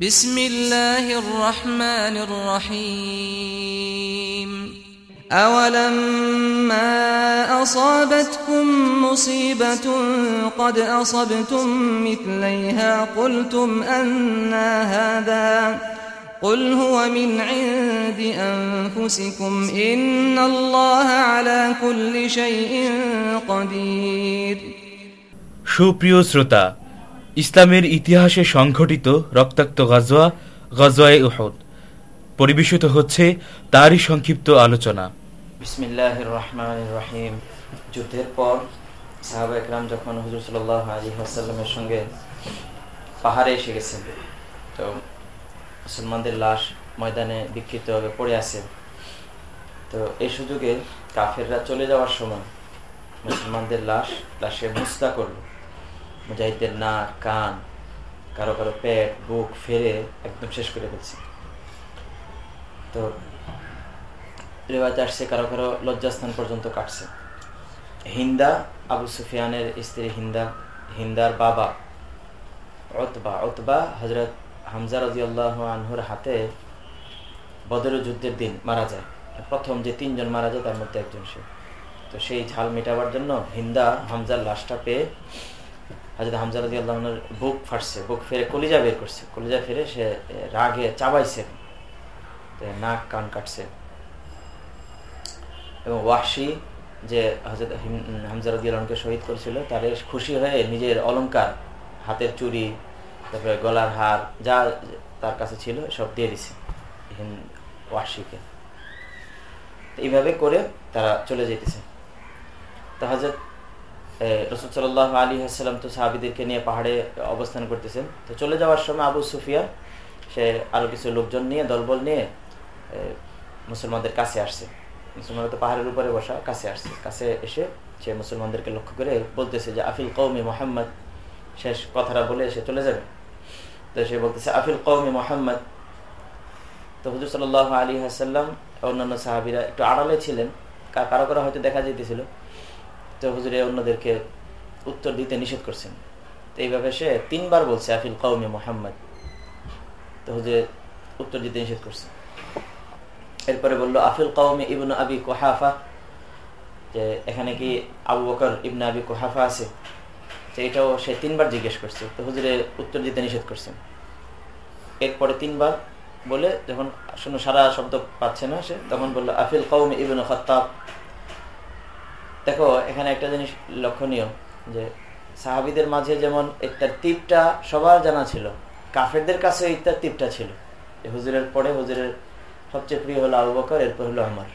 بسم الله الرحمن الرحيم أولما أصابتكم مصيبة قد أصبتم مثليها قلتم أنا هذا قل هو من عند أنفسكم إن الله على كل شيء قدير সুপ্রিয় শ্রোতা ইসলামের ইতিহাসে সংঘটিত রক্তাক্ত গজওয়া, গজওয়ায়ে উহদ। পরিবেশিত হচ্ছে তারই সংক্ষিপ্ত আলোচনা। বিসমিল্লাহ রহমান রহিম। যুদ্ধের পর সাহাবা একরাম যখন হুজুর সাল্লাহ আলী সঙ্গে পাহাড়ে এসে গেছেন, তো মুসলমানদের লাশ ময়দানে বিক্ষিপ্তভাবে পড়ে আছে। তো এই সুযোগে কাফেররা চলে যাওয়ার সময় মুসলমানদের লাশ লাশে মুস্তা করল। মুজাহিদের নাক, কান, কারও কারও পেট, বুক ফেরে একদম শেষ করে ফেলছে। তো রেওয়াজ আসছে, কারও কারও লজ্জাস্থান পর্যন্ত কাটছে। হিন্দা, আবু সুফিয়ানের স্ত্রী হিন্দা, হিন্দার বাবা অতবা অতবা হজরত হামজা রাজিউল্লাহ আনহুর হাতে বদর যুদ্ধের দিন মারা যায়। প্রথম যে তিনজন মারা যায়, তার মধ্যে একজন সে। তো সেই ঝাল মেটাবার জন্য হিন্দা হামজার লাশটা পেয়ে হাজরত হামজা রাজি আল্লাহনের বুক ফাটছে, বুক ফেরে কলিজা বের করছে। কলিজা ফেরে সে রাগে চাবাইছে নাক, কান কাটছে। এবং ওয়াসি যে হজরত হামজা রাজি আল্লাহকে শহীদ করেছিল, তার খুশি হয়ে নিজের অলঙ্কার হাতের চুড়ি, তারপরে গলার হার, যা তার কাছে ছিল, সব দিয়ে দিছে ওয়াসিকে এইভাবে করে তারা চলে যেতেছে তো হজরত রসুল সাল্লাহ আলী আসসালাম তো সাহাবিদেরকে নিয়ে পাহাড়ে অবস্থান করতেছেন। তো চলে যাওয়ার সময় আবু সুফিয়া সে আরও কিছু লোকজন নিয়ে, দলবল নিয়ে মুসলমানদের কাছে আসছে। মুসলমান তো পাহাড়ের উপরে বসা, কাছে আসছে। কাছে এসে সে মুসলমানদেরকে লক্ষ্য করে বলতেছে যে, আফিল কৌমি মোহাম্মদ। শেষ কথাটা বলে সে চলে যাবে। তো সে বলতেছে, আফিল কৌমি মোহাম্মদ। তো হুজুর সাল্লাহ আলী হাসাল্লাম অন্যান্য সাহাবিরা একটু আড়ালে ছিলেন। কারও কারও হয়তো দেখা যেতেছিল তো হুজুরে অন্যদেরকে উত্তর দিতে নিষেধ করছেন। এইভাবে সে তিনবার বলছে, আফিল কৌমি মোহাম্মদ। তো হুজুরে উত্তর দিতে নিষেধ করছে। এরপরে বলল, আফিল কৌমি ইবনু আবি কোহাফা। যে এখানে কি আবু বকর ইবনু আবি কোহাফা আছে? তো এটাও সে তিনবার জিজ্ঞেস করছে। তো হুজুরে উত্তর দিতে নিষেধ করছেন। এরপরে তিনবার বলে যখন শুনো, সারা শব্দ পাচ্ছে না সে, তখন বলল, আফিল কৌমি ইবনু খত্তাব। দেখো, এখানে একটা জিনিস লক্ষণীয় যে সাহাবিদের মাঝে যেমন ইত্যার টিপটা সবার জানা ছিল, কাফেরদের কাছে ইত্যার টিপটা ছিল। হুজুরের পরে হুজুরের সবচেয়ে প্রিয় হলো আবু বকর, এরপর হলো আমার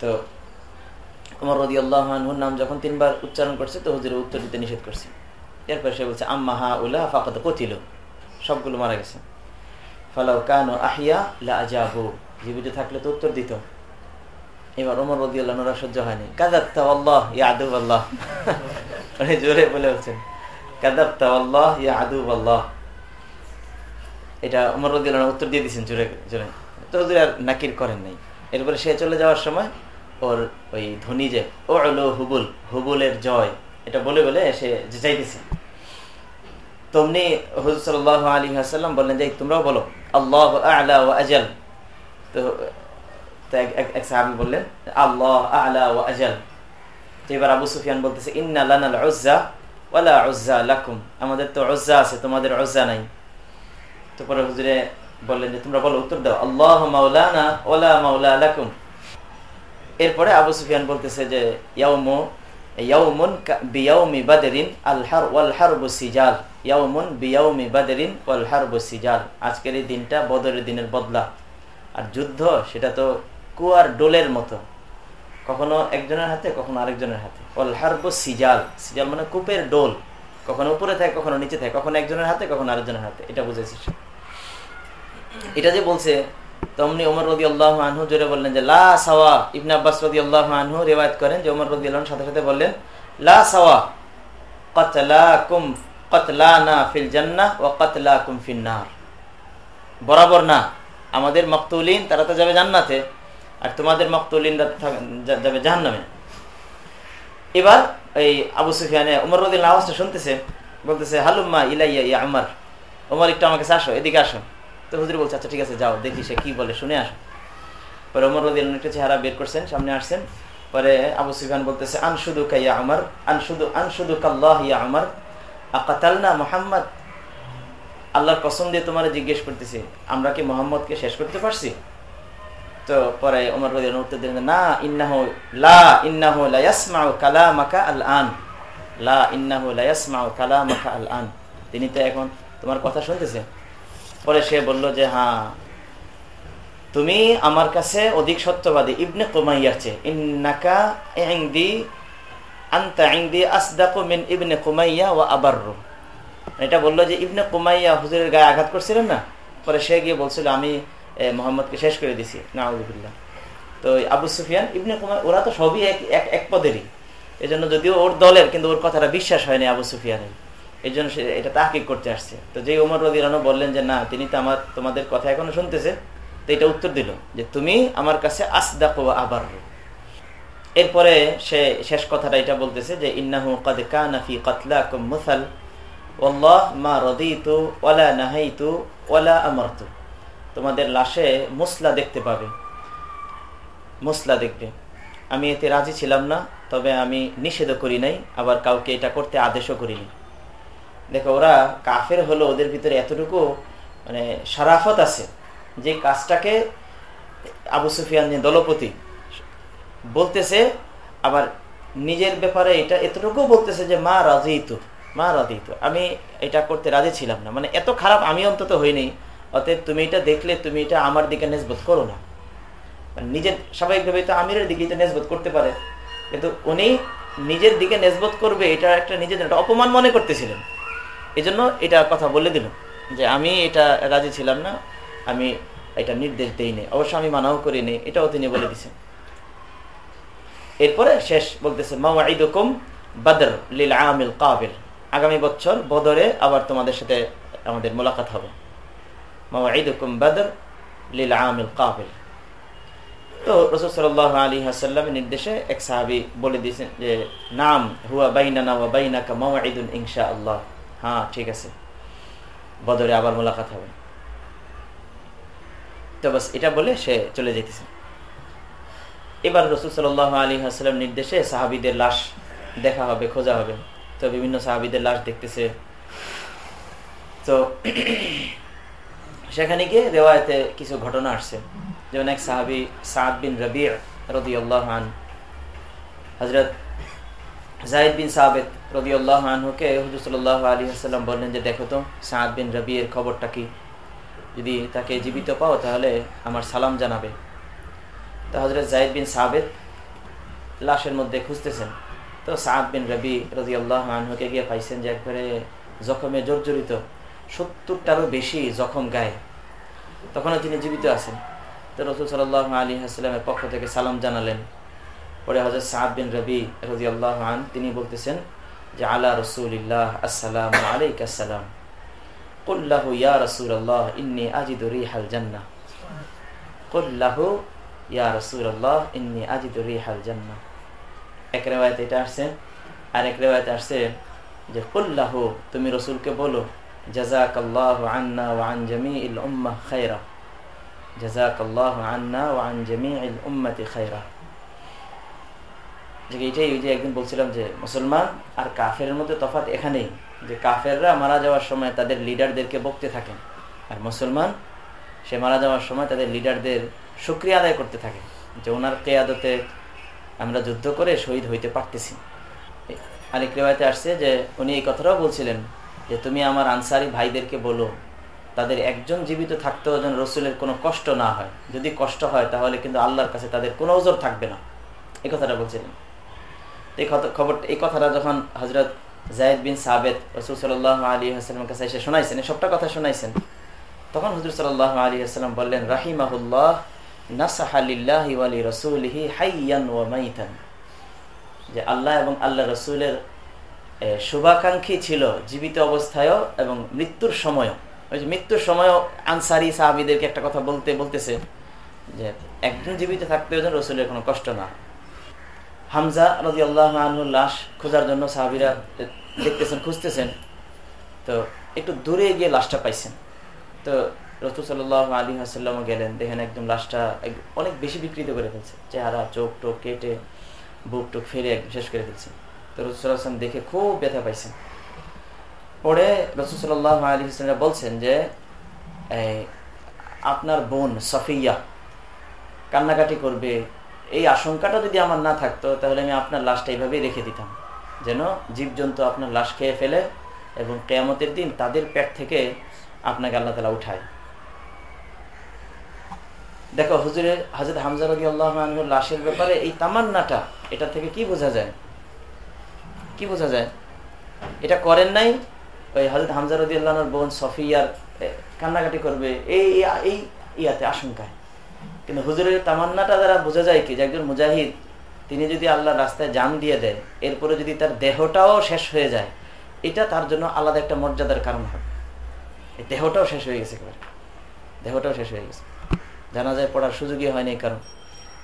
তো আমার রদি আল্লাহর নাম যখন তিনবার উচ্চারণ করছে, তো হুজুরের উত্তর দিতে নিষেধ করছে। এরপর সে বলছে, আম্মা হা উল্লাহ ফাঁকত কতিল। সবগুলো মারা গেছে। ফালাও কানো আহিয়া লা আজাবু জীবিত থাকলে তো উত্তর দিত। এবার ওমর রদি আল্লাহরা সহ্য হয়নি। কাদাপ্তা আল্লাহ ইয়া আদুব আল্লাহ। উনি জোরে বলে বলছেন কাদাপ্তা আল্লাহ ইয়া আদুব আল্লাহ। এটা ওমর রদি আল্লাহ উত্তর দিয়ে দিয়েছেন জোরে জোরে। তো আর নাকির করেন নাই। এরপরে সে চলে যাওয়ার সময় ওর ওই ধনী যে ও হলো হুবুল, হুবুলের জয়, এটা বলে বলে সে চাইতেছে তমনি হুজুর সাল্লাহ আলী হাসাল্লাম বললেন যে তোমরাও বলো, আল্লাহ আলা আজাল। তো বললেন, আল্লাহ আজাল। এবার আবু সুফিয়ান বলতেছে আমাদের তো আছে, তোমাদের নাই। তো পরে হুজুরে বললেন যে, তোমরা বলো, উত্তর দাও, আল্লাহ মাওলানা ওলা মাওলা লাকুম। এরপরে আবু সুফিয়ান বলতেছে যে, ইয়াউমু, ইয়াউমুন বিয়াউমি বাদরিন আল হার, ওয়াল হারবু সিজাল। ইয়াউমুন বিয়াউমি বাদরিন ওয়াল হারবু সিজাল। আজকের এই দিনটা বদরের দিনের বদলা। আর যুদ্ধ, সেটা তো কুয়ার ডোলের মতো। কখনো একজনের হাতে, কখনো আরেকজনের হাতে। ওয়াল হারবু সিজাল। সিজাল মানে কূপের ডোল। কখনো উপরে থাকে, কখনো নিচে থাকে। কখনো একজনের হাতে, কখনো আরেকজনের হাতে। এটা বুঝেছি এটা যে বলছে তমনি ওমর রদি আল্লাহ আনহু জোরে বললেন যে, লা সাওয়া। ইবনে আব্বাস রদি আল্লাহ আনহু রেওয়ায়ত করেন যে, ওমর রদি আল্লাহ সাথে সাথে বললেন, লা সাওয়া। কতলাকুম, কতলানা ফিল জান্না ওয়া কতলাকুম ফিন নার। বরাবর না। আমাদের মকতুলিন, তারা তো যাবে জান্নাতে। আর তোমাদের মকতুলিন যাবে জাহান্নামে। এবার এই আবু সুফিয়ানে উমর রদিল আওয়াজটা শুনতেছে, বলতেছে, হালুম্মা ইলাইয়া ইয়া আমার ওমর একটু আমাকে আসো, এদিকে আসো। তো হুজুর বলছে আচ্ছা ঠিক আছে, যাও, দেখি সে কি বলে, শুনে আসো। পরে ওমর রদি একটা চেহারা বের করছেন, সামনে আসছেন। পরে আবু সুফিয়ান বলতেছে আনশুদু কাইয়া আমার আনশুদু আনশুদু কাল্লাহ ইয়া আমার আকাতাল না মোহাম্মদ? আল্লাহর দিয়ে তোমার জিজ্ঞেস করতেছি, আমরা কি মোহাম্মদকে শেষ করতে পারছি? তো পরে ওমর উত্তর দিলেন না, ইন্নাহ, লা, ইন্নাহ কালামাকা আল আন লা ইন্নাহ কালামাকা আল আন তিনি তো এখন তোমার কথা শুনতেছে। পরে সে বলল যে হ্যাঁ তুমি আমার কাছে অধিক সত্যবাদী। ইবনে কুমাইয়ার চেয়ে। ইন্নাকা ইংদি আন্তা ইংদি মিন ইবনে কুমাইয়া ও আবাররু। এটা বলল যে, ইবনে কুমাইয়া হুজুরের গায়ে আঘাত করছিলেন না? পরে সে গিয়ে বলছিল, আমি মোহাম্মদকে শেষ করে দিছি। নাউজুবিল্লাহ। তো আবু সুফিয়ান, ইবনে কুমাই ওরা তো সবই এক এক এক পদেরই। এই জন্য যদিও ওর দলের, কিন্তু ওর কথাটা বিশ্বাস হয়নি আবু সুফিয়ানের। এই জন্য সে, এটা তাহকিক করতে আসছে। তো যে উমর রদিরানো বললেন যে, না, তিনি তো আমার, তোমাদের কথা এখনও শুনতেছে। তো এটা উত্তর দিল যে, তুমি আমার কাছে আসদাকো আবার এরপরে সে শেষ কথাটা এটা বলতেছে যে, ইন্নাহু কদ কানাফি কতলাকুম মুসাল। ওয়াল্লাহ মা রদিতু ওয়ালা নাহাইতু ওয়ালা আমারতু। তোমাদের লাশে মুসলা দেখতে পাবে। মুসলা দেখবে। আমি এতে রাজি ছিলাম না, তবে আমি নিষেধও করি নাই, আবার কাউকে এটা করতে আদেশও করিনি। দেখো, ওরা কাফের হলো, ওদের ভিতরে এতটুকু মানে সারাফত আছে যে কাজটাকে আবু সুফিয়ান দলপতি বলতেছে, আবার নিজের ব্যাপারে এটা এতটুকু বলতেছে যে, মা রাজিত, মা রাজি রাজিত। আমি এটা করতে রাজি ছিলাম না। মানে এত খারাপ আমি অন্তত হইনি অতএব তুমি এটা দেখলে, তুমি এটা আমার দিকে নেজবোধ করো না। মানে নিজের স্বাভাবিকভাবে তো আমিরের দিকে এটা নেজবোধ করতে পারে। কিন্তু উনি নিজের দিকে নেজবোধ করবে, এটা একটা নিজের একটা অপমান মনে করতেছিলেন। এই জন্য এটা কথা বলে দিল যে, আমি এটা রাজি ছিলাম না, আমি এটা নির্দেশ দেই নি অবশ্য আমি মানাও করি নি এটাও তিনি বলে দিছেন। এরপরে শেষ বলতেছে মাওয়াইদুকুম বাদর লিল আমিল কাবিল আগামী বছর বদরে আবার তোমাদের সাথে আমাদের মোলাকাত হবে। মাওয়াইদুকুম বাদর লিল আমিল কাবিল তো রসুল সাল্লাহ আলী হাসাল্লামের নির্দেশে এক সাহাবি বলে দিয়েছেন যে, নাম হুয়া বাইনানা ওয়া বাইনাকা মাওয়াইদুল ইনশা আল্লাহ হ্যাঁ ঠিক আছে। বদরে আবার মোলাকাত হবে। তো বাস এটা বলে সে চলে যেতেছে এবার রসুল সাল আলী হাসলাম নির্দেশে সাহাবিদের লাশ দেখা হবে, খোঁজা হবে। তো বিভিন্ন সাহাবিদের লাশ দেখতেছে। তো সেখানে গিয়ে রেওয়ায়তে কিছু ঘটনা আসছে। যেমন এক সাহাবি সাদ বিন রবি রদি আল্লাহান হজরত জাহিদ বিন সাবেদ রবি আল্লাহ আনহুকে হুজুর সাল্লাহ আলী হাসাল্লাম বললেন যে, দেখো তো, সাদ বিন রবি এর খবরটা কি? যদি তাকে জীবিত পাও তাহলে আমার সালাম জানাবে। তো হজরত জাহিদ বিন সাবেদ লাশের মধ্যে খুঁজতেছেন। তো সাদ বিন রবি আল্লাহ আনহুকে গিয়ে পাইছেন যে, একবারে জখমে জর্জরিত সত্তরটারও বেশি জখম গায়ে। তখনও তিনি জীবিত আছেন। তো রসুল সাল্লাহ আলী হাসলামের পক্ষ থেকে সালাম জানালেন। পরে হজরত সাদ বিন রবি রবি আল্লাহ আন তিনি বলতেছেন যে, আলা রসুলিল্লাহ, আসসালাম আলাইক আসসালাম। ইয়া রসুল আল্লাহ ইন্নি আজিদু রিহাল জান্না কুল্লাহু ইয়া রসুল আল্লাহ ইন্নি আজিদু রিহাল জান্না এক রেওয়ায়তে এটা আসছে আর এক রেওয়ায়তে আসছে যে কুল্লাহু তুমি রসুলকে বলো আন্না ওয়া আন জামিইল উম্মাহ খায়রা। জাজাক আল্লাহ আন্না ওয়া আন জামিইল উম্মতি খায়রা। যে এটাই ওই যে একদিন বলছিলাম যে মুসলমান আর কাফের মধ্যে তফাৎ এখানেই, যে কাফেররা মারা যাওয়ার সময় তাদের লিডারদেরকে বকতে থাকেন আর মুসলমান সে মারা যাওয়ার সময় তাদের লিডারদের সুক্রিয়া আদায় করতে থাকে যে ওনার কেয়াদতে আমরা যুদ্ধ করে শহীদ হইতে পারতেছি। আরেক রেওয়ায়তে আসছে যে উনি এই কথাটাও বলছিলেন যে তুমি আমার আনসারি ভাইদেরকে বলো, তাদের একজন জীবিত থাকতেও যেন রসুলের কোনো কষ্ট না হয়। যদি কষ্ট হয়, তাহলে কিন্তু আল্লাহর কাছে তাদের কোনো ওজোর থাকবে না। এই কথাটা বলছিলেন। এই খবর, এই কথাটা যখন হজরত জায়দ বিন সাবেদ রসুল সাল্লাহ আলী হাসলামের কাছে এসে শোনাইছেন সবটা কথা শোনাইছেন, তখন হজরত সাল্লাহ আলী আসসালাম বললেন, রাহিমাহুল্লাহ নাসাহালিল্লাহি ওয়ালি রসুলহি হাইয়ান ওয়া মাইতান। যে আল্লাহ এবং আল্লাহ রসুলের শুভাকাঙ্ক্ষী ছিল জীবিত অবস্থায়ও এবং মৃত্যুর সময়ও। ওই যে মৃত্যুর সময়ও আনসারি সাহাবিদেরকে একটা কথা বলতে, বলতেছে যে, একজন জীবিত থাকতে যেন রসুলের কোনো কষ্ট না হামজা রাজি আল্লাহ আনহুর লাশ খোঁজার জন্য সাহাবিরা দেখতেছেন, খুঁজতেছেন। তো একটু দূরে গিয়ে লাশটা পাইছেন। তো রসুল সাল্লাহ আলী হাসাল্লামও গেলেন, দেখেন একদম লাশটা অনেক বেশি বিকৃত করে ফেলছে। চেহারা চোখ টোক কেটে বুক টুক ফেরে শেষ করে ফেলছে। তো রসুল দেখে খুব ব্যথা পাইছেন। পরে রসুল আলী হাসলামরা বলছেন যে আপনার বোন সফিয়া কান্নাকাটি করবে। এই আশঙ্কাটা যদি আমার না থাকতো, তাহলে আমি আপনার লাশটা এইভাবেই রেখে দিতাম। যেন জীবজন্তু আপনার লাশ খেয়ে ফেলে এবং কেয়ামতের দিন তাদের পেট থেকে আপনাকে আল্লাহ তালা উঠায়। দেখো, হুজুরের হাজরত হামজা রবি আল্লাহ লাশের ব্যাপারে এই তামান্নাটা, এটা থেকে কি বোঝা যায়? কি বোঝা যায়? এটা করেন নাই? ওই হাজরত হামজা রদি বোন সফিয়ার কান্নাকাটি করবে। এই এই ইয়াতে আশঙ্কায়। কিন্তু হুজুরের তামান্নাটা দ্বারা বোঝা যায় কি যে একজন মুজাহিদ, তিনি যদি আল্লাহ রাস্তায় জান দিয়ে দেয় এরপরে যদি তার দেহটাও শেষ হয়ে যায়, এটা তার জন্য আলাদা একটা মর্যাদার কারণ হবে। দেহটাও শেষ হয়ে গেছে দেহটাও শেষ হয়ে গেছে। জানা যায় পড়ার সুযোগই হয়নি কারণ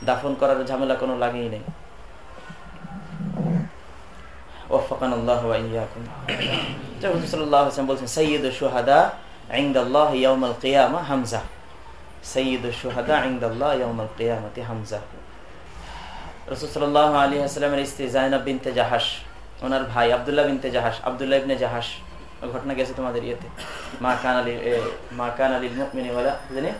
দাফন করার ঝামেলা কোনো লাগেই নেই। ওফাকান আল্লাহ বলছেন সৈয়দ সুহাদা আইন্দাল্লাহ ইয়াউমাল কিয়ামা হামজা সৈয়দ সুহাদা আইন্দাল্লাহ ইয়াউমাল কিয়ামাতি হামজা রসুল সাল্লাহ আলী আসসালামের স্ত্রী জাইনাব বিনতে জাহাস ওনার ভাই আবদুল্লাহ বিনতে জাহাস আবদুল্লাহ ইবনে জাহাস ঘটনা গেছে তোমাদের ইয়েতে। মা কান আলী মা কান আলীর মুকমিনীওয়ালা জানি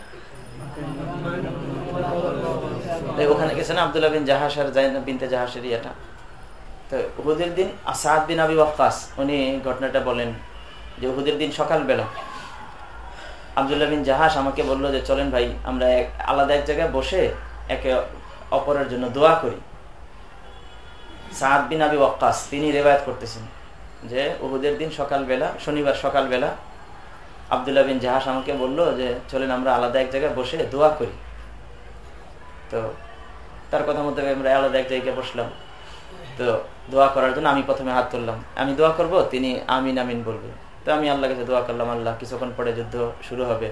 ওখানে গেছেন আবদুল্লাহ বিন জাহাস আর জাইনাব বিনতে জাহাসের ইয়েটা? তো উহুদের দিন আসাদ বিন আবি ওয়াক্কাস, উনি ঘটনাটা বলেন যে উহুদের দিন সকালবেলা। আবদুল্লাহ বিন জাহাস আমাকে বলল যে, চলেন ভাই, আমরা আলাদা এক জায়গায় বসে একে অপরের জন্য দোয়া করি। সাদ বিন আবি ওয়াক্কাস, তিনি রেবায়ত করতেছেন যে, উহুদের দিন সকালবেলা, শনিবার সকালবেলা আবদুল্লাহ বিন জাহাস আমাকে বলল যে, চলেন আমরা আলাদা এক জায়গায় বসে দোয়া করি। তো তার কথা মতো আমরা আলাদা এক জায়গায় বসলাম। তো দোয়া করার জন্য আমি প্রথমে হাত তুললাম। আমি দোয়া করব, তিনি আমিন আমিন বলবে। তো আমি আল্লাহ কাছে দোয়া করলাম, আল্লাহ, কিছুক্ষণ পরে যুদ্ধ শুরু হবে।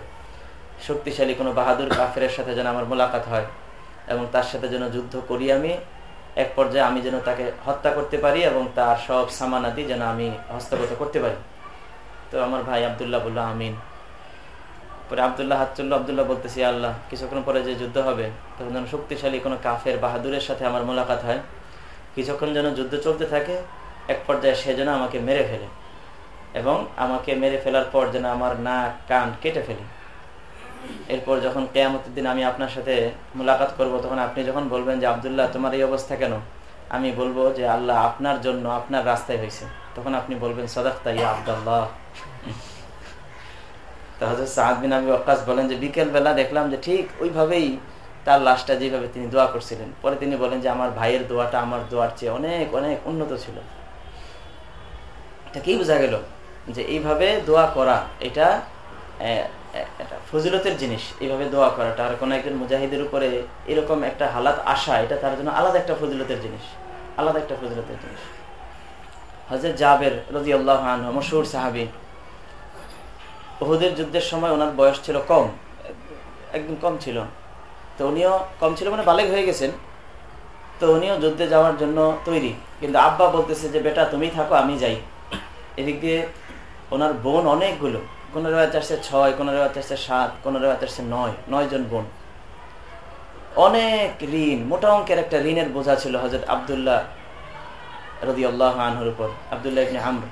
শক্তিশালী কোনো বাহাদুর কাফের সাথে যেন আমার মোলাকাত হয় এবং তার সাথে যেন যুদ্ধ করি আমি, এক পর্যায়ে আমি যেন তাকে হত্যা করতে পারি এবং তার সব সামানাদি যেন আমি হস্তগত করতে পারি। তো আমার ভাই আবদুল্লাহ বলল, আমিন। পরে আবদুল্লাহ হাত চলল আবদুল্লাহ বলতেছি, আল্লাহ, কিছুক্ষণ পরে যে যুদ্ধ হবে, তখন যেন শক্তিশালী কোনো কাফের বাহাদুরের সাথে আমার মোলাকাত হয়। কিছুক্ষণ যেন যুদ্ধ চলতে থাকে, এক পর্যায়ে সে যেন আমাকে মেরে ফেলে এবং আমাকে মেরে ফেলার পর যেন আমার নাক, কান কেটে ফেলে। এরপর যখন কেয়ামতের দিন আমি আপনার সাথে মোলাকাত করব, তখন আপনি যখন বলবেন যে, আবদুল্লাহ, তোমার এই অবস্থা কেন? আমি বলব যে, আল্লাহ আপনার জন্য আপনার রাস্তায় হয়েছে। তখন আপনি বলবেন, সদাক্তা ইয়া আবদাল্লাহ। তাহলে বিন আমি অকাশ বলেন যে, বিকেলবেলা দেখলাম যে, ঠিক ওইভাবেই তার লাশটা যেভাবে তিনি দোয়া করছিলেন, পরে তিনি বলেন যে আমার ভাইয়ের দোয়াটা আমার দোয়ার চেয়ে অনেক অনেক উন্নত ছিল। কি বোঝা গেল যে এইভাবে দোয়া করা এটা এটা ফজিলতের জিনিস। এইভাবে দোয়া করাটা আর কোনো একজন মুজাহিদের উপরে এরকম একটা হালাত আসা, এটা তার জন্য আলাদা একটা ফজিলতের জিনিস, আলাদা একটা ফজিলতের জিনিস। হজরত জাবের রাজি আল্লাহ মশুর সাহাবি ওহুদের যুদ্ধের সময় ওনার বয়স ছিল কম, একদম কম ছিল। তো উনিও কম ছিল মানে বালেগ হয়ে গেছেন। তো উনিও যুদ্ধে যাওয়ার জন্য তৈরি। কিন্তু আব্বা বলতেছে যে, বেটা, তুমি থাকো, আমি যাই। এদিক দিয়ে ওনার বোন অনেকগুলো। কোনো রেওয়াজ আসছে ছয় কোনো রেওয়াজ আসছে সাত কোনো রেওয়াজ আসছে নয় নয় জন বোন। অনেক ঋণ, মোটা অঙ্কের একটা ঋণের বোঝা ছিল হজরত আবদুল্লাহ রদি আল্লাহ আনহর উপর, আবদুল্লাহ ইবনে আমর।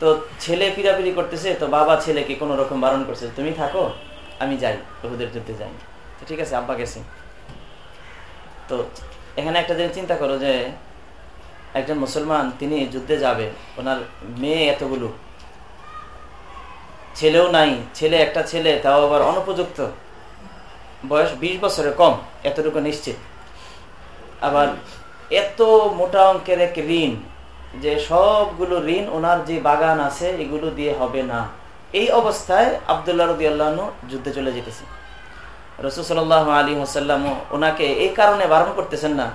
তো ছেলে পিরাপিরি করতেছে, তো বাবা ছেলেকে কোনো রকম বারণ করছে, তুমি থাকো? আমি যাই ওহুদের যুদ্ধে যাই। তো ঠিক আছে, আব্বা গেছি। তো এখানে একটা জিনিস চিন্তা করো যে, একজন মুসলমান, তিনি যুদ্ধে যাবে, ওনার মেয়ে এতগুলো। ছেলেও নাই, ছেলে একটা ছেলে, তাও আবার অনুপযুক্ত। বয়স ২০ বছরের কম, এতটুকু নিশ্চিত। আবার এত মোটা অঙ্কের এক ঋণ, যে সবগুলো ঋণ ওনার যে বাগান আছে, এগুলো দিয়ে হবে না। এই অবস্থায় আবদুল্লাহ রদি আল্লাহ যুদ্ধে চলে যেতেছে। রসুল সাল্লাহ আলী হাসাল্লাম ওনাকে এই কারণে বারণ করতেছেন না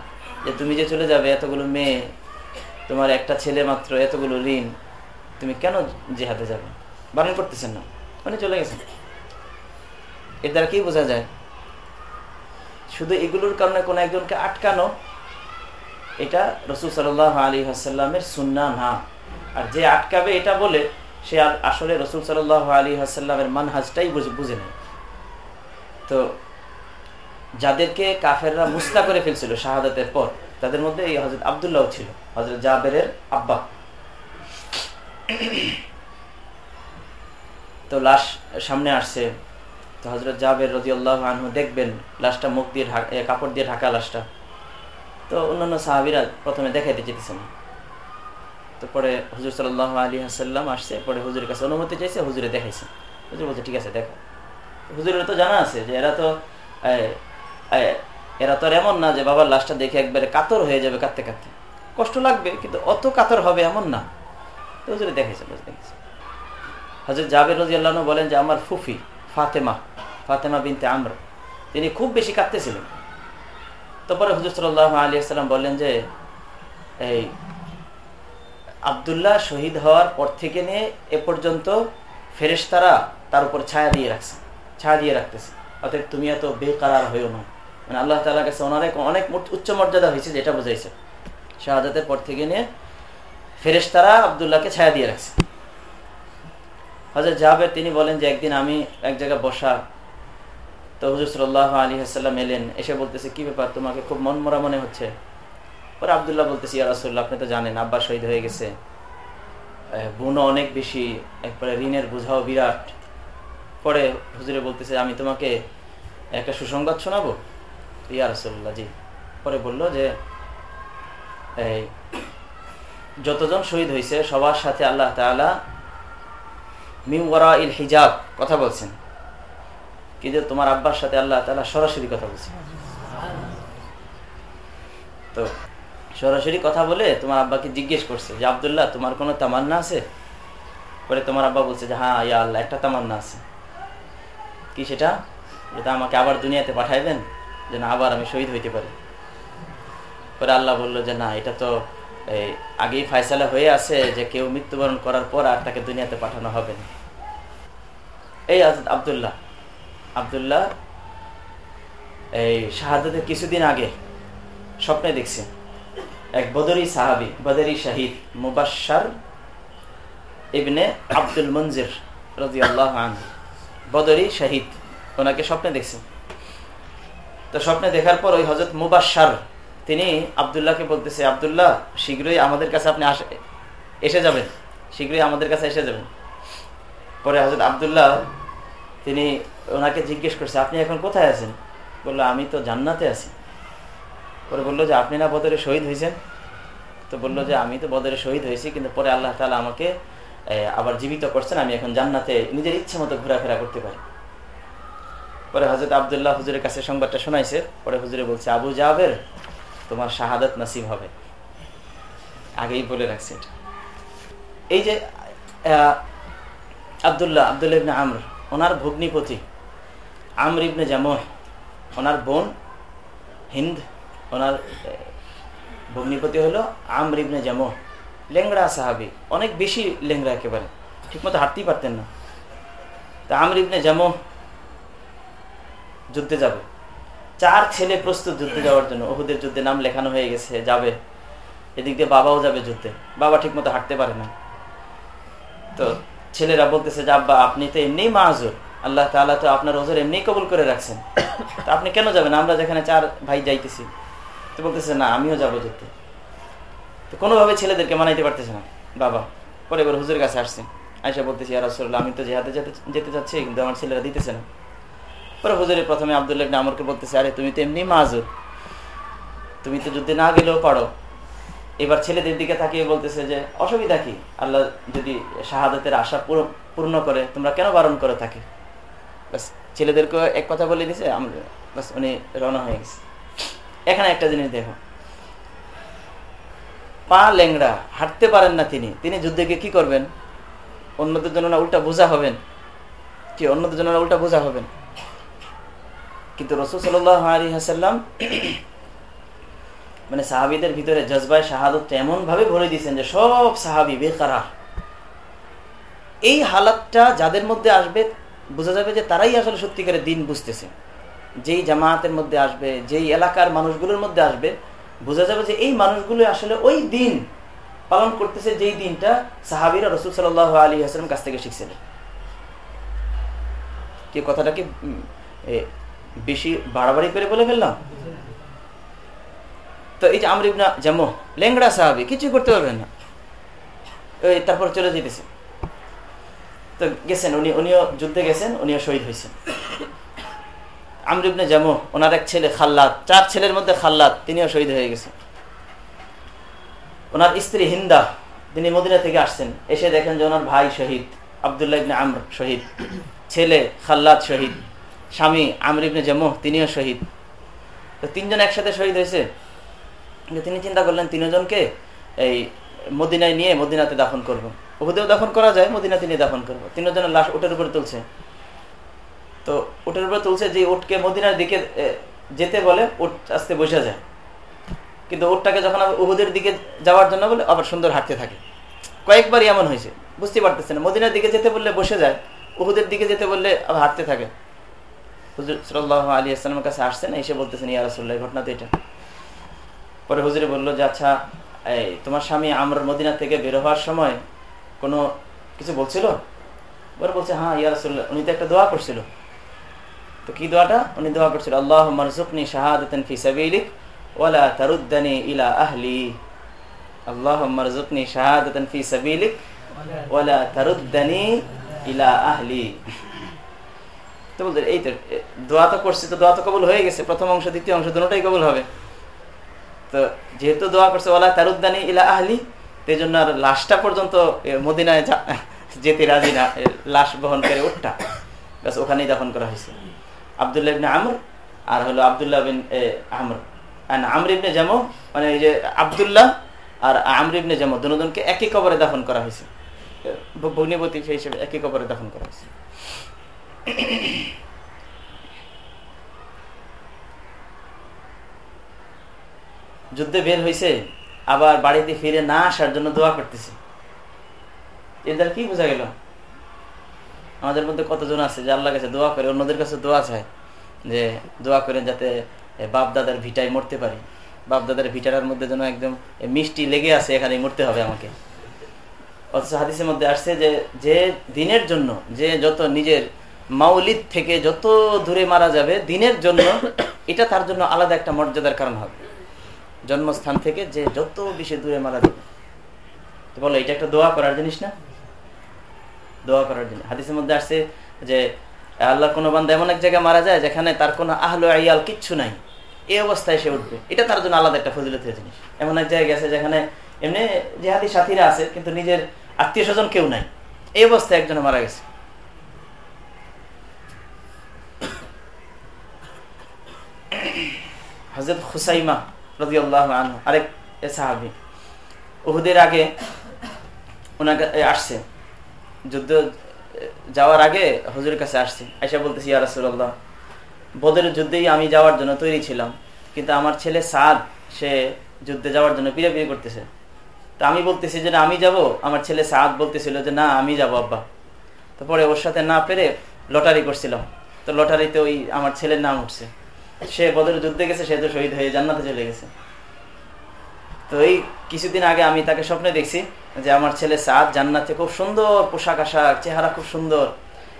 যে তুমি যে চলে যাবে এতগুলো মেয়ে, তোমার একটা ছেলে মাত্র এতগুলো ঋণ, তুমি কেন জেহাদে যাবে? বারণ করতেছেন না। উনি চলে গেছেন। এর দ্বারা কি বোঝা যায়? শুধু এগুলোর কারণে কোনো একজনকে আটকানো, এটা রসুল সাল্লাহ আলী হাসাল্লামের সুন্না না। আর যে আটকাবে এটা বলে সে আর আসলে রসুল সাল আলী আসাল্লামের মানহাজটাই বুঝে নেয় তো যাদেরকে কাফেররা মুস্তা করে ফেলছিল শাহাদাতের পর, তাদের মধ্যে এই হজরত আবদুল্লাহ ছিল হজরত জাবেরের আব্বা। তো লাশ সামনে আসছে, তো হজরত জাবের রাজিউল্লাহ আনহু দেখবেন লাশটা মুখ দিয়ে কাপড় দিয়ে ঢাকা লাশটা। তো অন্যান্য সাহাবিরা প্রথমে দেখাইতে চেতেছেন তো পরে হুজুর সাল্লাহ আলী হাসাল্লাম আসছে পরে হুজুরের কাছে অনুমতি চাইছে, হুজুরে দেখাইছে। হুজুর বলছে, ঠিক আছে, দেখো। হুজুরের তো জানা আছে যে এরা তো এরা তো এমন না যে বাবার লাশটা দেখে একবারে কাতর হয়ে যাবে কাঁদতে কাঁদতে। কষ্ট লাগবে, কিন্তু অত কাতর হবে এমন না। হুজুরে দেখাইছে দেখেছে হজরত জাবের রাজি আল্লাহ বলেন যে, আমার ফুফি ফাতেমা ফাতেমা বিনতে আমর, তিনি খুব বেশি কাঁদতেছিলেন। তারপরে হুজুর সাল্লাহ আলী আসসালাম বললেন যে, এই আবদুল্লাহ শহীদ হওয়ার পর থেকে নিয়ে এ পর্যন্ত ফেরেশতারা তার উপর ছায়া দিয়ে রাখছে, ছায়া দিয়ে রাখতেছে। অতএব তুমি এত বেকার হইও না মানে আল্লাহ তালার কাছে ওনার অনেক উচ্চ মর্যাদা হয়েছে যেটা বোঝাইছে। শাহাদাতের পর থেকে নিয়ে ফেরেশতারা আবদুল্লাহকে ছায়া দিয়ে রাখছে। হজরত জাহাবের তিনি বলেন যে, একদিন আমি এক জায়গায় বসা তো হুজুর সাল্লাহ আলী হাসাল্লাম এলেন, এসে বলতেছে, কি ব্যাপার? তোমাকে খুব মন মরা মনে হচ্ছে? পরে আবদুল্লাহ বলতেছি ইয়ারাসুল্লাহ আপনি তো জানেন, আব্বা শহীদ হয়ে গেছে। বোনও অনেক বেশি, একবারে ঋণের বোঝাও বিরাট। পরে হুজুরে বলতেছে, আমি তোমাকে একটা সুসংবাদ শোনাবো? ইয়ারসুল্লাহ জি। পরে বলল যে এই যতজন শহীদ হয়েছে সবার সাথে আল্লাহ তালা মিমরা ইল হিজাব কথা বলছেন। কি যে তোমার আব্বার সাথে আল্লাহ তালা সরাসরি কথা বলছেন। তো সরাসরি কথা বলে তোমার আব্বাকে জিজ্ঞেস করছে যে, আবদুল্লাহ, তোমার কোনো তামান্না আছে? পরে তোমার আব্বা বলছে যে হ্যাঁ ইয়া আল্লাহ, একটা তামান্না আছে। কি সেটা? যেটা আমাকে আবার দুনিয়াতে পাঠাইবেন যে না আবার আমি শহীদ হইতে পারি। পরে আল্লাহ বলল যে, না, এটা তো এই আগেই ফায়সালা হয়ে আছে যে, কেউ মৃত্যুবরণ করার পর আর তাকে দুনিয়াতে পাঠানো হবে না। এই আবদুল্লাহ আবদুল্লাহ এই শাহাদাতের কিছুদিন আগে স্বপ্নে দেখছে। এক বদরি সাহাবি, বদরি শাহিদ মুবাসার ইবনে আব্দুল মঞ্জির রাজি আল্লাহ বদরি শাহিদ, ওনাকে স্বপ্নে দেখছে। তো স্বপ্নে দেখার পর ওই হজরত মুবাসার তিনি আবদুল্লাহকে বলতেছে, আবদুল্লাহ, শীঘ্রই আমাদের কাছে আপনি এসে যাবেন। শীঘ্রই আমাদের কাছে এসে যাবেন। পরে হজরত আবদুল্লাহ, তিনি ওনাকে জিজ্ঞেস করছে, আপনি এখন কোথায় আছেন? বলল, আমি তো জান্নাতে আছি। পরে বলল যে, আপনি না বদরে শহীদ হয়েছেন? তো বলল যে, আমি তো বদরে শহীদ হয়েছি, কিন্তু পরে আল্লাহ তালা আমাকে আবার জীবিত করছেন, আমি এখন জান্নাতে নিজের ইচ্ছে মতো ঘোরাফেরা করতে পারি। পরে হজরত আবদুল্লাহ হুজুরের কাছে সংবাদটা শোনাইছে। পরে হুজুরে বলছে, আবু জাবের, তোমার শাহাদাত নাসিব হবে। আগেই বলে রাখছে এই যে আবদুল্লাহ আবদুল্লাহ ইবনে আমর, ওনার ভগ্নিপতি আমর ইবনে জামহ, ওনার বোন হিন্দ ওনার ভগ্নিপতি হলো আমর ইবনে জামহ, লেংড়া সাহাবি, অনেক বেশি লেংড়া একেবারে, ঠিকমতো হাঁটতেই পারতেন না। তা আমর ইবনে জামহ যুদ্ধে যাবে। চার ছেলে প্রস্তুত যুদ্ধে যাওয়ার জন্য ওহুদের যুদ্ধে নাম লেখানো হয়ে গেছে, যাবে। এদিক দিয়ে বাবাও যাবে যুদ্ধে, বাবা ঠিক মতো হাঁটতে পারে না। তো ছেলেরা বলতেছে, যে আব্বা, আপনি তো এমনি মাজুর আল্লাহ তালা তো আপনার ওজোর এমনি কবুল করে রাখছেন। তা আপনি কেন যাবেন? আমরা যেখানে চার ভাই যাইতেছি তো বলতেছে, না, আমিও যাব যুদ্ধে তো কোনোভাবে ছেলেদেরকে মানাইতে পারতেছে না। বাবা, পরে এবার হুজুর কাছে আসছে। আয়সা বলতেছি আর আসল আমি তো জেহাদে যেতে যেতে চাচ্ছি কিন্তু আমার ছেলেরা দিতেছে না। পরে হুজুরের প্রথমে আবদুল্লাহ আমরকে বলতেছে, আরে, তুমি তো এমনি মাজুর। তুমি তো যুদ্ধে না গেলেও পারো। এবার ছেলেদের দিকে তাকিয়ে বলতেছে যে, অসুবিধা কি? আল্লাহ যদি শাহাদাতের আশা পূর্ণ করে, তোমরা কেন বারণ করে থাকে? বাস ছেলেদেরকে এক কথা বলে দিছে, আমরা বাস উনি রওনা হয়ে গেছে। এখানে একটা জিনিস দেখো। পা লেংড়া হাঁটতে পারেন না তিনি। তিনি যুদ্ধে গিয়ে কি করবেন? অন্যদের জন্য না উল্টা বোঝা হবেন? কি, অন্যদের জন্য না উল্টা বোঝা হবেন? কিন্তু রসুল সাল্লাহ হাসাল্লাম মানে সাহাবিদের ভিতরে জজবায় শাহাদতটা এমন ভাবে ভরে দিয়েছেন যে সব সাহাবি বেকারা এই হালাতটা যাদের মধ্যে আসবে, বোঝা যাবে যে তারাই আসলে সত্যিকারের দিন বুঝতেছে। যেই জামায়াতের মধ্যে আসবে, যেই এলাকার মানুষগুলোর মধ্যে আসবে, বোঝা যাবে যে এই মানুষগুলো আসলে ওই দিন পালন করতেছে যেই দিনটা সাহাবিরা রসুল সাল আলী হাসলাম কাছ থেকে শিখছিলেন কি কথাটা কি বেশি বাড়াবাড়ি করে বলে ফেললাম? তো এই যে আমরিবনা যেমন লেংড়া সাহাবি, কিছুই করতে পারবেন না। ওই তারপর চলে যেতেছে। তো গেছেন, উনি, উনিও যুদ্ধে গেছেন, উনিও শহীদ হয়েছেন। আমরিবনে যেমন ওনার এক ছেলে খাল্লাদ, চার ছেলের মধ্যে খাল্লাদ, তিনিও শহীদ হয়ে গেছেন ওনার স্ত্রী হিন্দা, তিনি মদিনা থেকে আসছেন। এসে দেখেন যে ওনার ভাই শহীদ, আবদুল্লাহ ইবনে আমর শহীদ, ছেলে খাল্লাদ শহীদ, স্বামী আমর ইবনে জমো তিনিও শহীদ। তো তিনজন একসাথে শহীদ হয়েছে। তিনি চিন্তা করলেন, তিনজনকে এই মদিনায় নিয়ে মদিনাতে দাফন করব। ওহুদেও দাফন করা যায়, মদিনাতে নিয়ে দাফন করব। তিনজনের লাশ ওটের উপরে তুলছে। তো ওটের উপরে তুলছে যে ওটকে মদিনার দিকে যেতে বলে, ওট আসতে বসে যায়। কিন্তু ওটটাকে যখন উহুদের দিকে যাওয়ার জন্য বলে, আবার সুন্দর হাঁটতে থাকে। কয়েকবারই এমন হয়েছে বুঝতে পারতেছে না। মদিনার দিকে যেতে বললে বসে যায়, উহুদের দিকে যেতে বললে আবার হাঁটতে থাকে। হুজুর সাল্লাহ আলী আসসালামের কাছে আসছেন এসে বলতেছেন, ইয়া রাসুল্লাহ ঘটনা তো এটা। পরে হুজুরে বলল, যে আচ্ছা এই তোমার স্বামী আমার মদিনা থেকে বের হওয়ার সময় কোনো কিছু বলছিল? পরে বলছে হ্যাঁ ইয়া রাসুল্লাহ উনি তো একটা দোয়া করছিল। তো কি দোয়াটা? উনি দোয়া করছিল আল্লাহ মারজুকনি শাহাদাতান ফি সাবিলিক ইলা আহলি। আল্লাহ মারজুকনি শাহাদাতান ফি সাবিলিক ইলা আহলি। তো বলতে এই তো দোয়া তো করছে, তো দোয়া তো কবল হয়ে গেছে। প্রথম অংশ, দ্বিতীয় অংশ দুটোটাই কবল হবে। তো যেহেতু দোয়া করছে ওলা তারুদ্দানি ইলা আহলি সেই জন্য আর লাশটা পর্যন্ত মদিনায় যেতে রাজি না লাশ বহন করে উঠটা ব্যাস, ওখানেই দাফন করা হয়েছে। আবদুল্লাহ ইবনে আমর, আর হলো আবদুল্লাহ বিন আমর। আমর ইবনে যেমন মানে এই যে আবদুল্লাহ আর আমর ইবনে যেমন দুজনকে একই কবরে দাফন করা হয়েছে। ভগ্নিপতি সেই হিসেবে একই কবরে দাফন করা হয়েছে। যুদ্ধে বের হয়েছে আবার বাড়িতে ফিরে না আসার জন্য দোয়া করতেছে। এর দ্বারা কি বোঝা গেল? আমাদের মধ্যে কতজন আছে যে আল্লাহ কাছে দোয়া করে, অন্যদের কাছে দোয়া চায় যে দোয়া করেন যাতে বাপ দাদার ভিটায় মরতে পারি। বাপ দাদার ভিটার মধ্যে যেন একদম মিষ্টি লেগে আছে এখানে মরতে হবে আমাকে। অথচ হাদিসের মধ্যে আসছে যে যে দিনের জন্য, যে যত নিজের মাউলিদ থেকে যত দূরে মারা যাবে, দিনের জন্য এটা তার জন্য আলাদা একটা মর্যাদার কারণ হবে। জন্মস্থান থেকে যে যত বেশি দূরে মারা যাবে। বলো, এটা একটা দোয়া করার জিনিস না? দোয়া করার জিনিস হাদিসের মধ্যে আসছে যে আল্লাহর কোনো বান্ধব এমন এক জায়গায় মারা যায় যেখানে তার কোনো আহলো আইয়াল কিচ্ছু নাই। এই অবস্থায় সে উঠবে। এটা তার জন্য আলাদা একটা ফজিলতের জিনিস। এমন এক জায়গায় গেছে যেখানে এমনি জেহাদি সাথীরা আছে, কিন্তু নিজের আত্মীয় স্বজন কেউ নাই। এই অবস্থায় একজনে মারা গেছে। হজরত হুসাইমা রদি আল্লাহ আনহু, আরেক সাহাবি। উহুদের আগে ওনাকে আসছে। যুদ্ধ যাওয়ার আগে হুজুরের কাছে আসছে। আইসা বলতেছি, ইয়া রাসুল্লাহ বদের যুদ্ধেই আমি যাওয়ার জন্য তৈরি ছিলাম, কিন্তু আমার ছেলে সাদ, সে যুদ্ধে যাওয়ার জন্য পিড়াপিড়ি করতেছে। তা আমি বলতেছি যে আমি যাব। আমার ছেলে সাদ বলতেছিল যে, না, আমি যাব, আব্বা। তো পরে ওর সাথে না পেরে লটারি করছিলাম। তো লটারিতে ওই আমার ছেলের নাম উঠছে। সে বদর যুদ্ধে গেছে, সে তো শহীদ হয়ে জান্নাতে চলে গেছে। তো এই কিছুদিন আগে আমি তাকে স্বপ্নে দেখছি যে আমার ছেলে সাদ জান্নাতে খুব সুন্দর পোশাক আশাক, চেহারা খুব সুন্দর।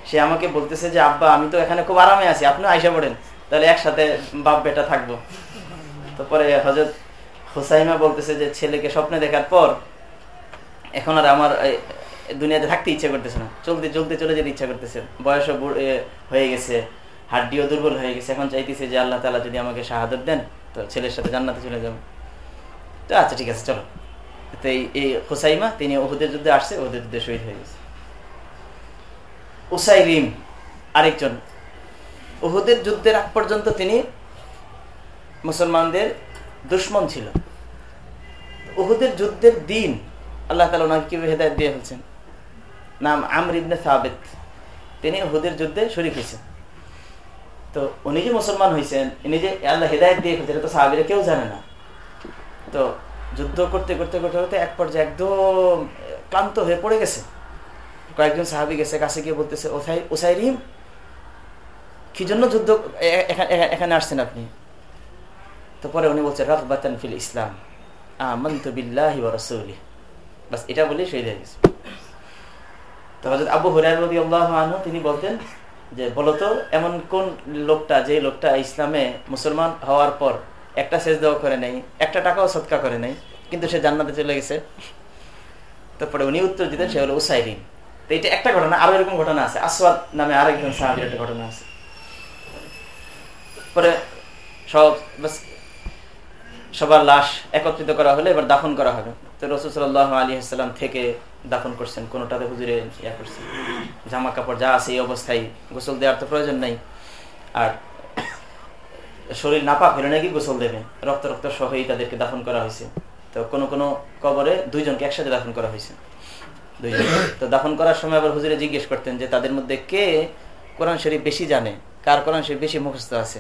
সে আমাকে বলতেছে যে, আব্বা, আমি তো এখানে খুব আরামে আছি আপনি আইসা পড়েন, তাহলে একসাথে বাপ বেটা থাকব। তো পরে হজরত হুসাইমা বলতেছে যে, ছেলেকে স্বপ্নে দেখার পর এখন আর আমার দুনিয়াতে থাকতে ইচ্ছা করতেছে না। চলতে চলতে চলে যেতে ইচ্ছা করতেছে। বয়সও হয়ে গেছে, হাড্ডিও দুর্বল হয়ে গেছে। এখন চাইতেছে যে, আল্লাহ তালা যদি আমাকে শাহাদত দেন, তো ছেলের সাথে জান্নাতে চলে যাব। তো আচ্ছা ঠিক আছে, চলো। তো এই হুসাইমা, তিনি ওহুদের যুদ্ধে আসছে, ওহুদের যুদ্ধে শহীদ হয়ে গেছে। উসাই রিম আরেকজন। ওহুদের যুদ্ধের আগ পর্যন্ত তিনি মুসলমানদের দুশ্মন ছিল। ওহুদের যুদ্ধের দিন আল্লাহ তালা ওনাকে কীভাবে হেদায়ত দিয়ে ফেলছেন? নাম আমর ইবনে সাবেদ তিনি ওহুদের যুদ্ধে শরীফ হয়েছেন। তো উনি যে মুসলমান হয়েছেন? ইনি যে আল্লাহ হেদায়ত দিয়ে ফেলছেন, এটা তো সাহাবিরা কেউ জানে না। তো যুদ্ধ করতে করতে করতে করতে এক পর্যায়ে একদম ক্লান্ত হয়ে পড়ে গেছে। কয়েকজন সাহাবি গেছে, কাছে গিয়ে বলতেছে, ওসাই ওসাই রিম কি জন্য যুদ্ধ এখানে আসছেন আপনি? তো পরে উনি বলছে রকবাতান ফিল ইসলাম, আমন্ত বিল্লাহি রসৌলি বাস এটা বলেই শহীদ হয়ে গেছে। তো হজরত আবু হরিয়ার আনহু, তিনি বলতেন যে বলতো এমন কোন লোকটা যে লোকটা ইসলামে মুসলমান হওয়ার পর একটা শেষ দেওয়া করে নেই, একটা টাকাও সৎকা করে নেই, কিন্তু সে জান্নাতে চলে গেছে। তারপরে উনি উত্তর দিতেন, সে হলো উসাইরিন। তো এটা একটা ঘটনা, আরও এরকম ঘটনা আছে। আসওয়াদ নামে আরেকজন সাহাবির একটা ঘটনা আছে। পরে সব সবার লাশ একত্রিত করা হলে, এবার দাফন করা হবে। তো রসুসাল্লাহ আলী আসসালাম থেকে দাফন করছেন, কোনোটাতে হুজুরে ইয়া করছেন জামা কাপড় যা আছে এই অবস্থায় গোসল দেওয়ার তো প্রয়োজন নাই। আর শরীর নাপাক হলে নাকি গোসল দেবে? রক্ত রক্ত সহই তাদেরকে দাফন করা হয়েছে। তো কোনো কোনো কবরে দুইজনকে একসাথে দাফন করা হয়েছে। দুইজন। তো দাফন করার সময় আবার হুজুরে জিজ্ঞেস করতেন যে, তাদের মধ্যে কে কোরআন শরীফ বেশি জানে? কার কোরআন শরীফ বেশি মুখস্থ আছে?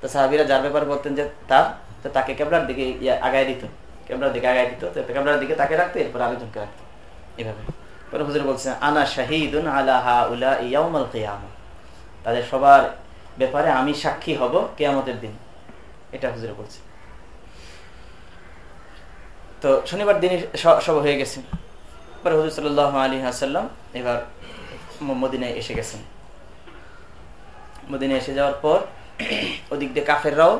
তো সাহাবিরা যার ব্যাপারে বলতেন যে, তার। তো তাকে ক্যামেরার দিকে আগায় দিত। ক্যামেরার দিকে আগায় দিত। তো ক্যামেরার দিকে তাকে রাখতো, এরপর আরেকজনকে রাখতো। এভাবে। পরে হুজুর বলছেন আনা শাহিদুন আলাহা উলা ইয়াউমাল কিয়ামা। তাদের সবার ব্যাপারে আমি সাক্ষী হব কেয়ামতের দিন। এটা হুজুরে বলছে। তো শনিবার দিনই সব হয়ে গেছে। পরে হুজুর সাল্লাহ আলী হাসাল্লাম এবার মদিনায় এসে গেছেন। মদিনায় এসে যাওয়ার পর ওদিক দিয়ে কাফেররাও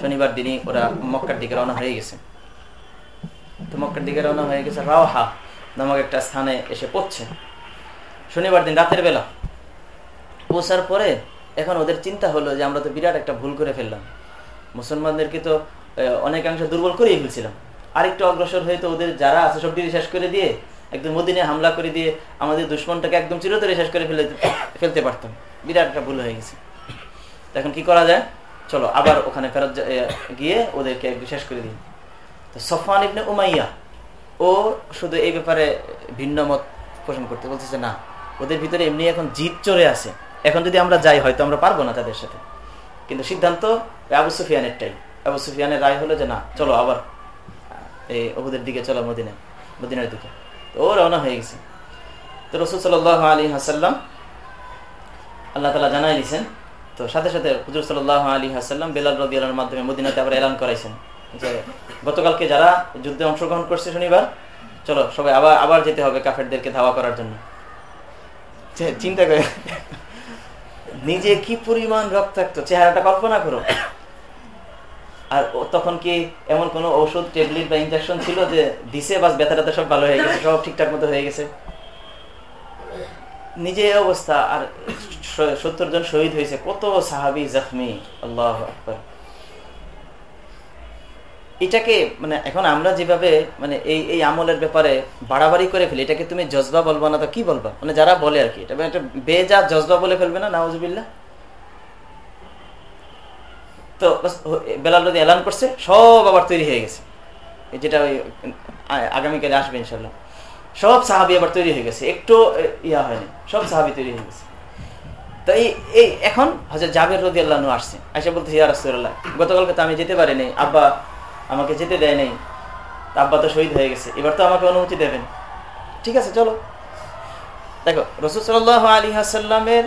শনিবার দিনই ওরা মক্কার দিকে রওনা হয়ে গেছে। তো মক্কার দিকে রওনা হয়ে গেছে, রাওহা নামক একটা স্থানে এসে পড়ছে। শনিবার দিন রাতের বেলা পৌঁছার পরে এখন ওদের চিন্তা হলো যে আমরা তো বিরাট একটা ভুল করে ফেললাম। মুসলমানদেরকে তো অনেকাংশ দুর্বল করেই ফেলছিলাম। আরেকটু অগ্রসর হয়ে তো ওদের যারা আছে সব শেষ করে দিয়ে, একদম মদিনে হামলা করে দিয়ে আমাদের দুশ্মনটাকে একদম চিরতরে শেষ করে ফেলে, ফেলতে পারতাম। বিরাট একটা ভুল হয়ে গেছে। এখন কি করা যায়? চলো আবার ওখানে ফেরত গিয়ে ওদেরকে একটু শেষ করে দিই। তো সফান ইবনে উমাইয়া, ও শুধু এই ব্যাপারে ভিন্ন মত পোষণ করতে বলতেছে, না। ওদের ভিতরে এমনি এখন জিত চড়ে আছে। এখন যদি আমরা যাই, হয়তো আমরা পারব না তাদের সাথে। কিন্তু সিদ্ধান্ত আবু সুফিয়ানেরটাই। আবু সুফিয়ানের রায় হলো যে, না, চলো আবার এই ওদের দিকে চলো মদিনে মদিনের দিকে। তো ও রওনা হয়ে গেছে। তো রসুল সাল আলী হাসাল্লাম আল্লাহ তালা জানাই দিয়েছেন, তো সাথে সাথে হুজুর সাল্লাহ আলী হাসাল্লাম বেলাল রদি মাধ্যমে মদিনাতে আবার এলান করাইছেন যে, গতকালকে যারা যুদ্ধে অংশগ্রহণ করছে শনিবার, চলো সবাই আবার আবার যেতে হবে কাফেরদেরকে ধাওয়া করার জন্য। চিন্তা করে। নিজে কি পরিমাণ রক্ত থাকতো চেহারাটা কল্পনা করো। আর তখন কি এমন কোন ওষুধ ট্যাবলেট বা ইঞ্জেকশন ছিল যে দিছে, বাস ব্যথা ট্যাথা সব ভালো হয়ে গেছে, সব ঠিকঠাক মতো হয়ে গেছে? নিজে অবস্থা, আর সত্তর জন শহীদ হয়েছে, কত সাহাবি জখমি, আল্লাহ আকবর। এটাকে মানে এখন আমরা যেভাবে মানে এই এই আমলের ব্যাপারে বাড়াবাড়ি করে ফেলি, এটাকে তুমি জজবা বলব না তো কি বলবা? মানে যারা বলে আর কি, এটা একটা বেজা জজবা বলে ফেলবে না নাউজবিল্লা তো বেলাল যদি এলান করছে, সব আবার তৈরি হয়ে গেছে। যেটা ওই আগামীকালে আসবে ইনশাল্লাহ সব সাহাবি আবার তৈরি হয়ে গেছে, একটু ইয়া হয়নি, সব সাহাবি তৈরি হয়ে গেছে। তো এই এখন হজরত জাবের রদি আল্লাহ আসছে আইসা বলতে হিয়া রাসুল্লাহ গতকালকে তো আমি যেতে পারিনি, আব্বা আমাকে যেতে দেয় নেই। আব্বা তো শহীদ হয়ে গেছে। এবার তো আমাকে অনুমতি দেবেন। ঠিক আছে, চলো। দেখো, রসুল সাল আলী হাসাল্লামের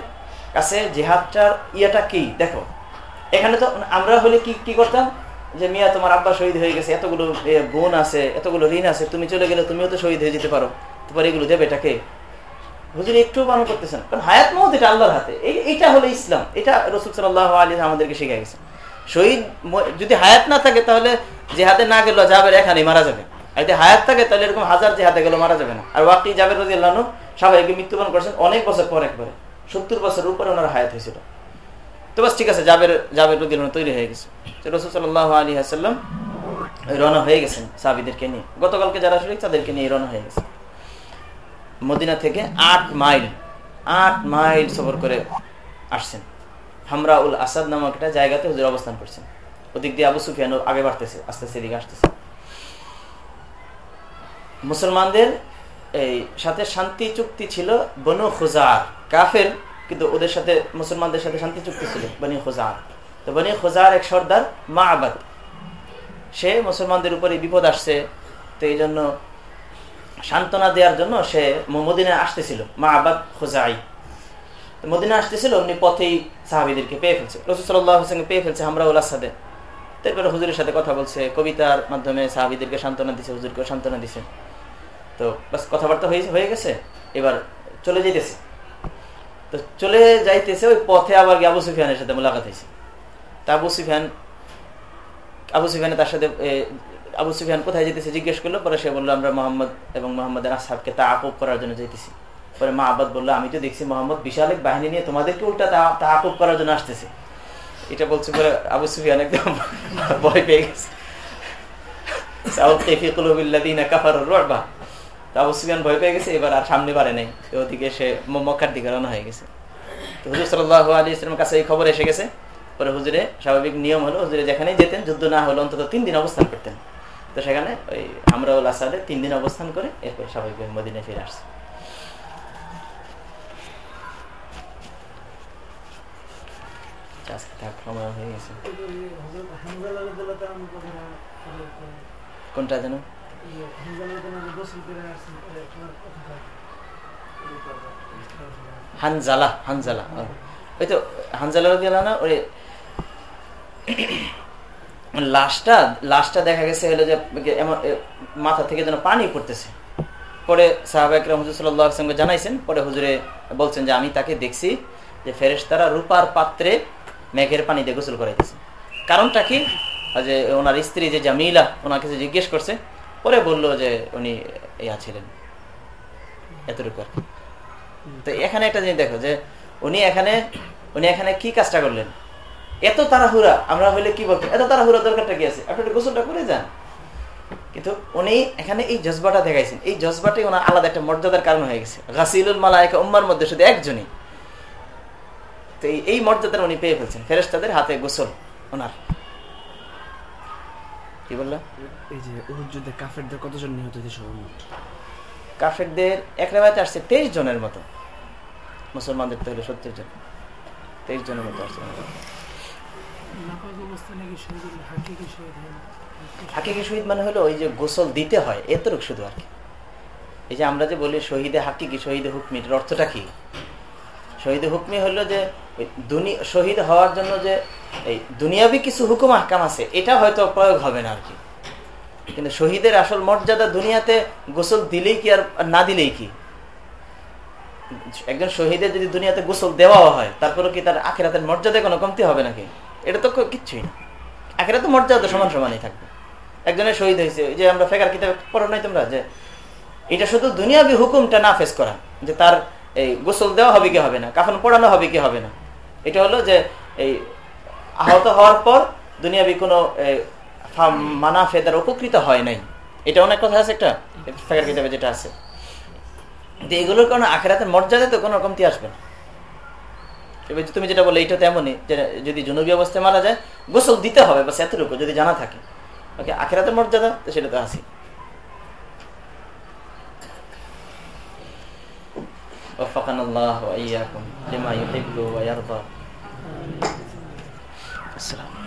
কাছে জেহাদটার ইয়েটা কি? দেখো, এখানে তো আমরা হলে কি কি করতাম? যে, মিয়া, তোমার আব্বা শহীদ হয়ে গেছে, এতগুলো বোন আছে, এতগুলো ঋণ আছে, তুমি চলে গেলে তুমিও তো শহীদ হয়ে যেতে পারো। তোমার এগুলো দেবে এটাকে? হুজুর, একটু পালন করতেছেন। কারণ হায়াত মহত এটা আল্লাহর হাতে। এইটা হলো ইসলাম। এটা রসুল সাল্লাহ আলী আমাদেরকে শিখে গেছে শহীদ যদি হায়াত না থাকে তাহলে হাতে না গেল যাবের এখানে মারা যাবে। আর যদি হায়াত থাকে তাহলে এরকম হাজার হাতে গেল মারা যাবে না। আর ওয়াকি যাবের রদি আল্লাহ সবাইকে মৃত্যুবরণ করেছেন অনেক বছর পর একবারে। সত্তর বছর উপরে ওনার হায়াত হয়েছিল। তো বাস ঠিক আছে, জাবের জাবের রদি তৈরি হয়ে গেছে। রসুল আলী হাসাল্লাম রওনা হয়ে গেছেন সাবিদেরকে নিয়ে। গতকালকে যারা শরীর তাদেরকে নিয়ে রওনা হয়ে গেছে। মদিনা থেকে আট মাইল আট মাইল সফর করে আসছেন। হামরা উল আসাদ নামক একটা জায়গাতে হুজুর অবস্থান করছেন। ওদিক দিয়ে আবু সুফিয়ান আগে বাড়তেছে, আস্তে আস্তে এদিকে আসতেছে। মুসলমানদের এই সাথে শান্তি চুক্তি ছিল বনু খোজার। কাফের, কিন্তু ওদের সাথে, মুসলমানদের সাথে শান্তি চুক্তি ছিল বনি খোজার। তো বনি খোজার এক সর্দার মা আবাদ সে মুসলমানদের উপরে বিপদ আসছে, তো এই জন্য সান্ত্বনা দেওয়ার জন্য সে মদিনায় আসতেছিল মা আবাদ খোজাই। মদিনা আসতেছিল, অমনি পথেই সাহাবিদেরকে পেয়ে ফেলছে। রসুসাল্লাহ হোসেনকে পেয়ে ফেলছে আমরা ওলার সাথে তারপরে হুজুরের সাথে কথা বলছে, কবিতার মাধ্যমে সাহাবিদেরকে সান্ত্বনা দিছে হুজুরকে সান্ত্বনা দিছে। তো বাস কথাবার্তা হয়ে হয়ে গেছে, এবার চলে যাইতেছে। তো চলে যাইতেছে, ওই পথে আবার আবু সুফিয়ানের সাথে মোলাকাত হয়েছে। তা আবু সুফিয়ান আবু সুফিয়ান তার সাথে আবু সুফিয়ান কোথায় যেতেছে জিজ্ঞেস করল, পরে সে বলল, আমরা মোহাম্মদ এবং মোহাম্মদের আসাবকে তা আকুব করার জন্য যেতেছি পরে মা আবাদ বলল, আমি তো দেখছি মোহাম্মদ বিশাল এক বাহিনী নিয়ে তোমাদেরকে উল্টা তা- তা করার জন্য আসতেছে। এটা বলছে পরে আবু সুফিয়ান একদম ভয় পেয়ে গেছে। আবু খবর এসে গেছে। পরে স্বাভাবিক নিয়ম যেখানেই যেতেন, যুদ্ধ না হলো অন্তত তিন দিন অবস্থান করতেন। তো সেখানে ওই আসাদে তিন দিন অবস্থান করে, এরপর স্বাভাবিক মদিনায় ফিরে আসছে। হয়ে গেছে কোনটা যেন হানজালা হানজালা ওই তো হানজালা দিল না ওই লাশটা লাশটা দেখা গেছে হলো যে, এমন মাথা থেকে যেন পানি পড়তেছে। পরে সাহাবাহিকরা হুজুর সাল্লাহ জানাইছেন, পরে হুজুরে বলছেন যে, আমি তাকে দেখছি যে ফেরেশ তারা রূপার পাত্রে মেঘের পানি দিয়ে গোসল করাইতেছে। কারণটা কি? যে ওনার স্ত্রী যে জামিলা, ওনাকে যে জিজ্ঞেস করছে, পরে বলল যে উনি ইয়া ছিলেন। এতটুকু আর তো এখানে একটা জিনিস দেখো যে, উনি এখানে উনি এখানে কি কাজটা করলেন? এত তাড়াহুড়া, আমরা হইলে কি বলতো? এত তাড়াহুড়া দরকারটা কি আছে? আপনি গোসলটা করে যান। কিন্তু উনি এখানে এই জজবাটা দেখাইছেন। এই জজবাটাই ওনার আলাদা একটা মর্যাদার কারণ হয়ে গেছে। গাছিলুল মালায়কা উম্মার মধ্যে শুধু একজনই। তো এই- মর্যাদার উনি পেয়ে ফেলছেন। ফেরেশতাদের হাতে গোসল ওনার। কি বলল? এই যে উহুদ যুদ্ধে কাফেরদের কতজন নিহত হয়েছে সর্বমোট কাফেরদের এক রেবায়তে আসছে তেইশ জনের মতো। মুসলমানদের তো হলো সত্তর জন। তেইশ জনের মতো আসছে হাকিকি শহীদ মানে হলো ওই যে গোসল দিতে হয় এতটুক শুধু আর কি। এই যে আমরা যে বলি শহীদে হাকিকি শহীদে হুকমি এটার অর্থটা কি? শহীদে হুকমি হলো যে শহীদ হওয়ার জন্য যে, এই দুনিয়াবি কিছু হুকুম আহকাম আছে, এটা হয়তো প্রয়োগ হবে না আর কি। কিন্তু শহীদের আসল মর্যাদা দুনিয়াতে গোসল দিলেই কি আর না দিলেই কি? একজন শহীদের যদি দুনিয়াতে গোসল দেওয়াও হয় তারপরে কি তার আখেরাতের মর্যাদায় কোনো কমতি হবে নাকি? এটা তো কিচ্ছুই না। আখেরাতে মর্যাদা সমান সমানই থাকবে। একজনের শহীদ হয়েছে যে আমরা ফেকার কিতাবে পড়ো নাই তোমরা, যে এটা শুধু দুনিয়াবি হুকুমটা না ফেস করা, যে তার এই গোসল দেওয়া হবে কি হবে না? কাফন পড়ানো হবে কি হবে না? এটা হলো যে এই আহত হওয়ার পর দুনিয়াবি কোনো মানা, ফেদার উপকৃত হয় নাই। এটা অনেক কথা আছে একটা ফেকার কিতাবে যেটা আছে। কিন্তু এগুলোর কারণে আখেরাতের মর্যাদা তো কোনো কমতি আসবে না। তুমি যেটা বলে এটা তেমনই যে যদি জনবী অবস্থায় মারা যায়, গোসল দিতে হবে বাস এতটুকু যদি জানা থাকে। ওকে আখেরাতে মর্যাদা, তো সেটা তো আছে وفقنا الله وإياكم لما يحب ويرضى. السلام